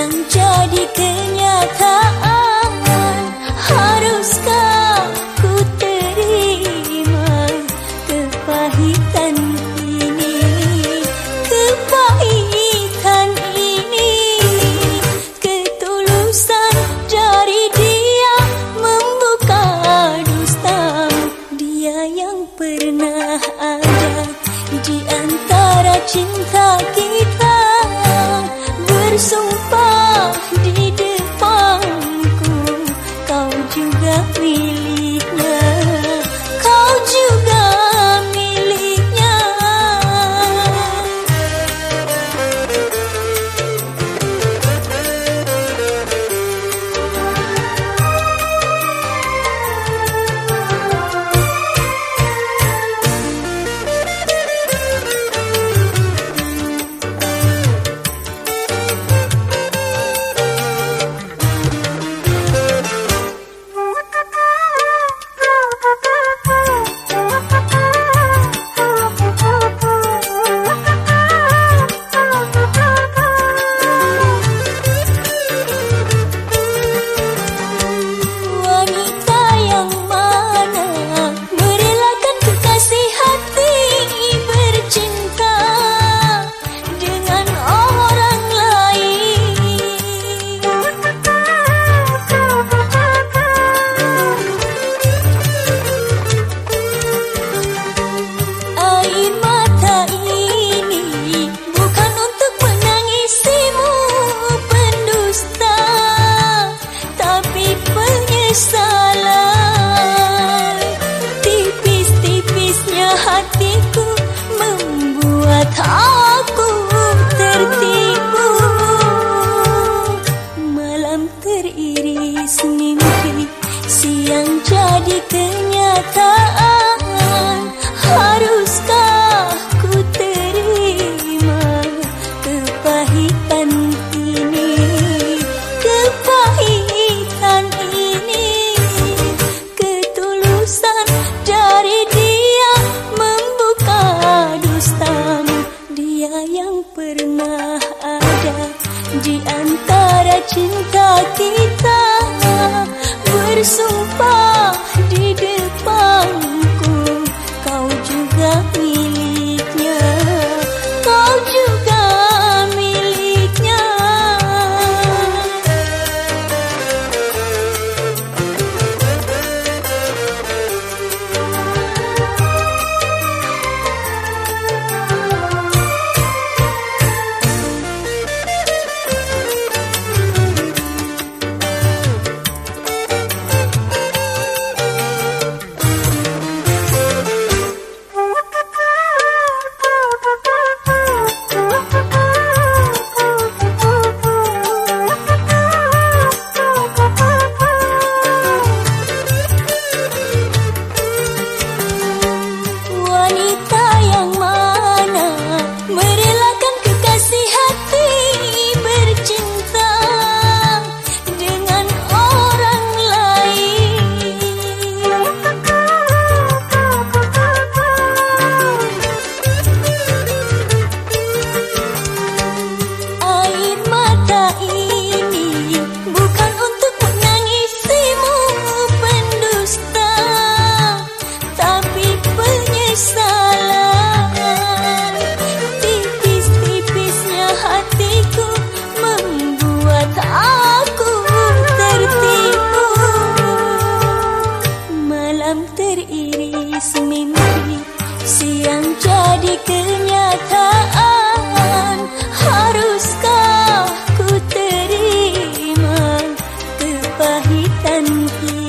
yang jadi kenyataan. hatiku membuat aku tertipu. Malam teriris mimpi siang jadi kenyataan. pernah ada di antara cinta kita bersungguh. Siang jadi kenyataan, Haruskah ku terima kepahitanku?